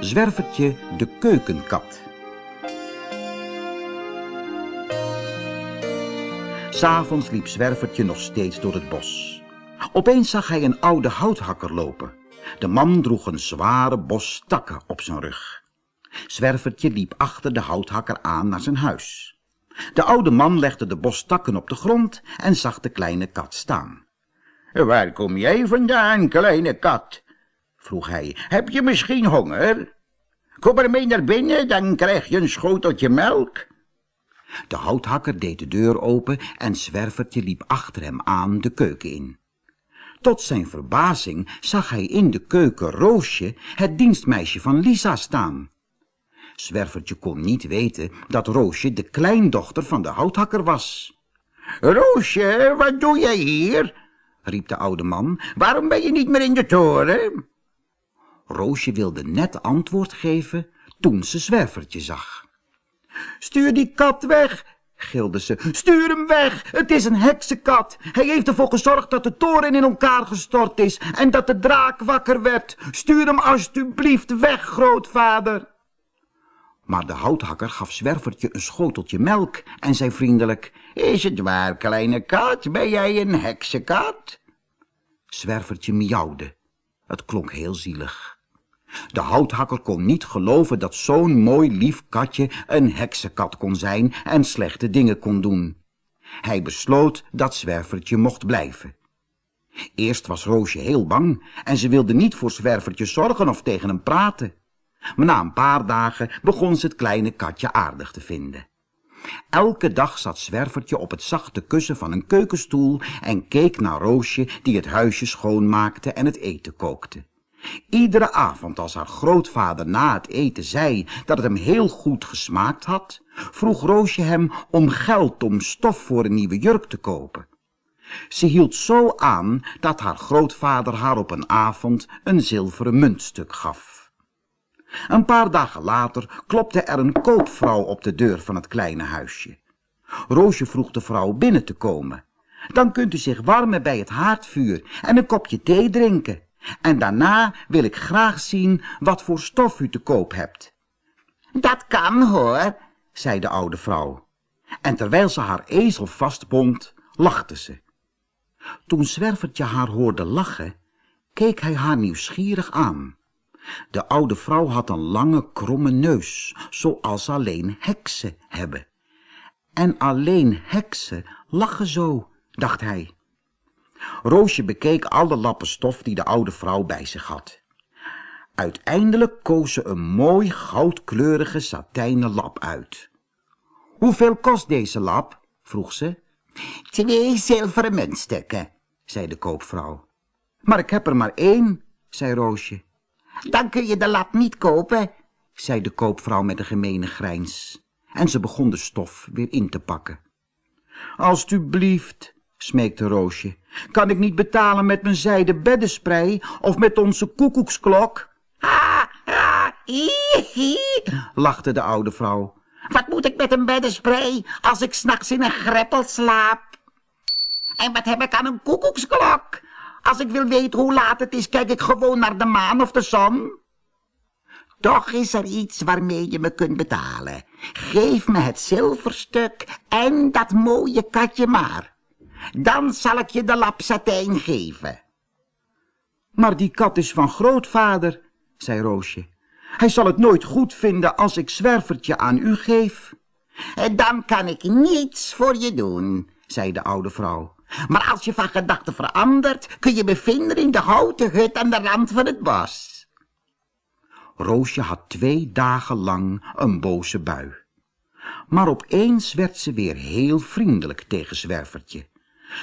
Zwervertje de keukenkat. S'avonds liep Zwervertje nog steeds door het bos. Opeens zag hij een oude houthakker lopen. De man droeg een zware bos takken op zijn rug. Zwervertje liep achter de houthakker aan naar zijn huis. De oude man legde de bos takken op de grond en zag de kleine kat staan. Waar kom jij vandaan, kleine kat? Vroeg hij. Heb je misschien honger? Kom er mee naar binnen, dan krijg je een schoteltje melk. De houthakker deed de deur open en Zwervertje liep achter hem aan de keuken in. Tot zijn verbazing zag hij in de keuken Roosje, het dienstmeisje van Lisa, staan. Zwervertje kon niet weten dat Roosje de kleindochter van de houthakker was. Roosje, wat doe jij hier? riep de oude man. Waarom ben je niet meer in de toren? Roosje wilde net antwoord geven toen ze Zwervertje zag. Stuur die kat weg, gilde ze. Stuur hem weg, het is een heksenkat. Hij heeft ervoor gezorgd dat de toren in elkaar gestort is en dat de draak wakker werd. Stuur hem alstublieft weg, grootvader. Maar de houthakker gaf Zwervertje een schoteltje melk en zei vriendelijk... Is het waar, kleine kat? Ben jij een heksenkat? Zwervertje miauwde. Het klonk heel zielig. De houthakker kon niet geloven dat zo'n mooi lief katje een heksenkat kon zijn en slechte dingen kon doen. Hij besloot dat Zwervertje mocht blijven. Eerst was Roosje heel bang en ze wilde niet voor Zwervertje zorgen of tegen hem praten. Maar na een paar dagen begon ze het kleine katje aardig te vinden. Elke dag zat Zwervertje op het zachte kussen van een keukenstoel en keek naar Roosje die het huisje schoonmaakte en het eten kookte. Iedere avond als haar grootvader na het eten zei dat het hem heel goed gesmaakt had, vroeg Roosje hem om geld om stof voor een nieuwe jurk te kopen. Ze hield zo aan dat haar grootvader haar op een avond een zilveren muntstuk gaf. Een paar dagen later klopte er een koopvrouw op de deur van het kleine huisje. Roosje vroeg de vrouw binnen te komen. Dan kunt u zich warmen bij het haardvuur en een kopje thee drinken. En daarna wil ik graag zien wat voor stof u te koop hebt. Dat kan hoor, zei de oude vrouw. En terwijl ze haar ezel vastbond, lachte ze. Toen Zwervertje haar hoorde lachen, keek hij haar nieuwsgierig aan. De oude vrouw had een lange, kromme neus, zoals alleen heksen hebben. En alleen heksen lachen zo, dacht hij. Roosje bekeek alle lappen stof die de oude vrouw bij zich had. Uiteindelijk koos ze een mooi goudkleurige satijnen lap uit. Hoeveel kost deze lap? vroeg ze. Twee zilveren muntstukken, zei de koopvrouw. Maar ik heb er maar één, zei Roosje. Dan kun je de lap niet kopen, zei de koopvrouw met een gemene grijns. En ze begon de stof weer in te pakken. Alsjeblieft, smeekte Roosje, kan ik niet betalen met mijn zijden beddensprei of met onze koekoeksklok? Ha, ha, hi, lachte de oude vrouw. Wat moet ik met een beddenspray als ik s'nachts in een greppel slaap? En wat heb ik aan een koekoeksklok? Als ik wil weten hoe laat het is, kijk ik gewoon naar de maan of de zon. Toch is er iets waarmee je me kunt betalen. Geef me het zilverstuk en dat mooie katje maar. Dan zal ik je de lap geven. Maar die kat is van grootvader, zei Roosje. Hij zal het nooit goed vinden als ik zwervertje aan u geef. Dan kan ik niets voor je doen, zei de oude vrouw. Maar als je van gedachten verandert, kun je me vinden in de houten hut aan de rand van het bos. Roosje had twee dagen lang een boze bui. Maar opeens werd ze weer heel vriendelijk tegen Zwervertje.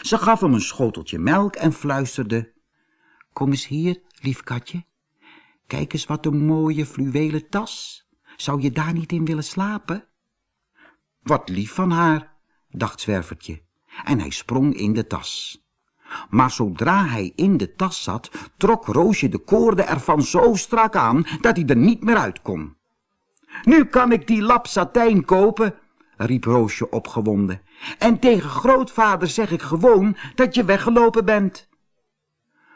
Ze gaf hem een schoteltje melk en fluisterde... Kom eens hier, lief katje. Kijk eens wat een mooie fluwelen tas. Zou je daar niet in willen slapen? Wat lief van haar, dacht Zwervertje en hij sprong in de tas. Maar zodra hij in de tas zat, trok Roosje de koorden ervan zo strak aan, dat hij er niet meer uit kon. Nu kan ik die lap satijn kopen, riep Roosje opgewonden, en tegen grootvader zeg ik gewoon dat je weggelopen bent.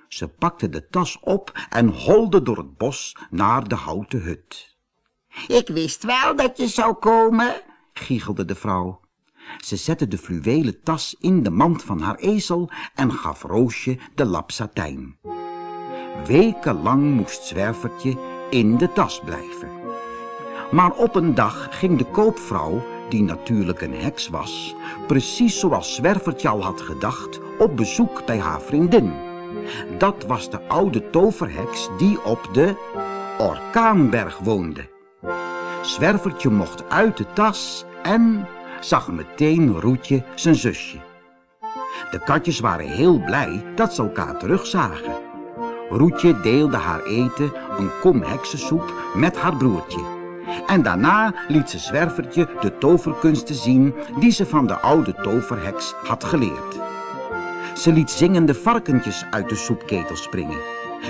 Ze pakte de tas op en holde door het bos naar de houten hut. Ik wist wel dat je zou komen, giechelde de vrouw. Ze zette de fluwelen tas in de mand van haar ezel en gaf Roosje de lap satijn. Wekenlang moest Zwervertje in de tas blijven. Maar op een dag ging de koopvrouw, die natuurlijk een heks was, precies zoals Zwervertje al had gedacht, op bezoek bij haar vriendin. Dat was de oude toverheks die op de Orkaanberg woonde. Zwervertje mocht uit de tas en zag meteen Roetje zijn zusje. De katjes waren heel blij dat ze elkaar terugzagen. Roetje deelde haar eten, een kom heksensoep, met haar broertje. En daarna liet ze Zwervertje de toverkunsten zien die ze van de oude toverheks had geleerd. Ze liet zingende varkentjes uit de soepketel springen.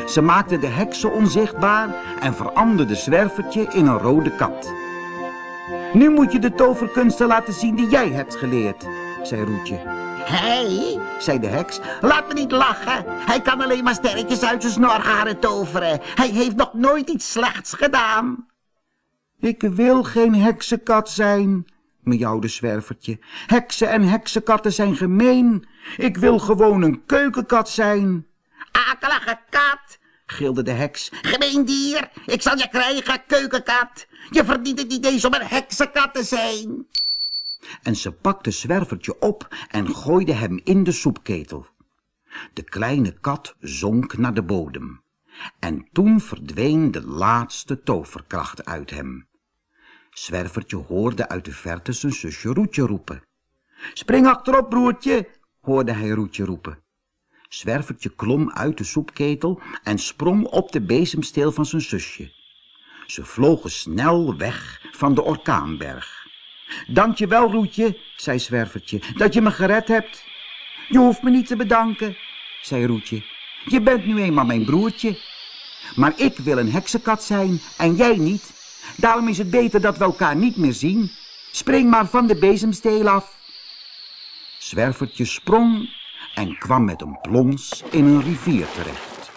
Ze maakte de heksen onzichtbaar en veranderde Zwervertje in een rode kat. Nu moet je de toverkunsten laten zien die jij hebt geleerd, zei Roetje. Hé, zei de heks, laat me niet lachen. Hij kan alleen maar sterretjes uit zijn snorharen toveren. Hij heeft nog nooit iets slechts gedaan. Ik wil geen heksenkat zijn, miauwde Zwervertje. Heksen en heksenkatten zijn gemeen. Ik wil gewoon een keukenkat zijn. Akelige kat, gilde de heks. Gemeen dier, ik zal je krijgen, keukenkat. Je verdient het niet eens om een heksenkat te zijn. En ze pakte Zwervertje op en gooide hem in de soepketel. De kleine kat zonk naar de bodem. En toen verdween de laatste toverkracht uit hem. Zwervertje hoorde uit de verte zijn zusje Roetje roepen. Spring achterop, broertje, hoorde hij Roetje roepen. Zwervertje klom uit de soepketel en sprong op de bezemsteel van zijn zusje. Ze vlogen snel weg van de orkaanberg. Dank je wel, Roetje, zei Zwervertje, dat je me gered hebt. Je hoeft me niet te bedanken, zei Roetje. Je bent nu eenmaal mijn broertje. Maar ik wil een heksenkat zijn en jij niet. Daarom is het beter dat we elkaar niet meer zien. Spring maar van de bezemsteel af. Zwervertje sprong en kwam met een plons in een rivier terecht.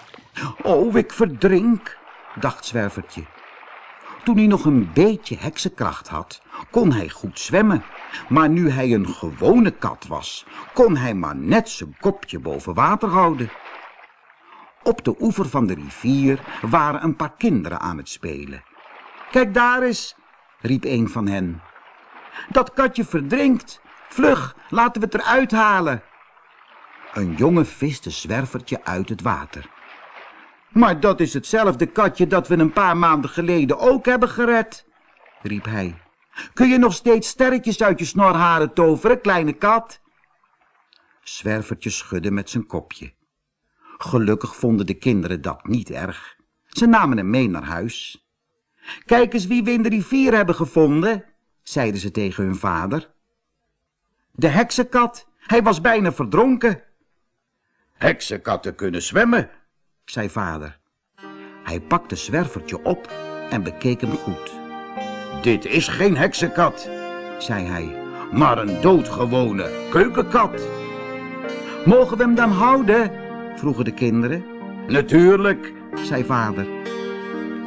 Oh, ik verdrink, dacht Zwervertje. Toen hij nog een beetje heksenkracht had, kon hij goed zwemmen. Maar nu hij een gewone kat was, kon hij maar net zijn kopje boven water houden. Op de oever van de rivier waren een paar kinderen aan het spelen. Kijk daar eens, riep een van hen. Dat katje verdrinkt. Vlug, laten we het eruit halen. Een jongen viste zwervertje uit het water. Maar dat is hetzelfde katje dat we een paar maanden geleden ook hebben gered, riep hij. Kun je nog steeds sterretjes uit je snorharen toveren, kleine kat? Zwervertje schudde met zijn kopje. Gelukkig vonden de kinderen dat niet erg. Ze namen hem mee naar huis. Kijk eens wie we in de rivier hebben gevonden, zeiden ze tegen hun vader. De heksenkat, hij was bijna verdronken. Heksenkatten kunnen zwemmen, zei vader. Hij pakte Zwervertje op en bekeek hem goed. Dit is geen heksenkat, zei hij, maar een doodgewone keukenkat. Mogen we hem dan houden? vroegen de kinderen. Natuurlijk, zei vader.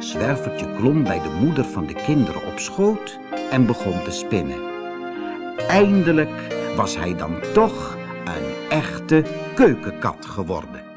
Zwervertje klom bij de moeder van de kinderen op schoot en begon te spinnen. Eindelijk was hij dan toch een echte keukenkat geworden.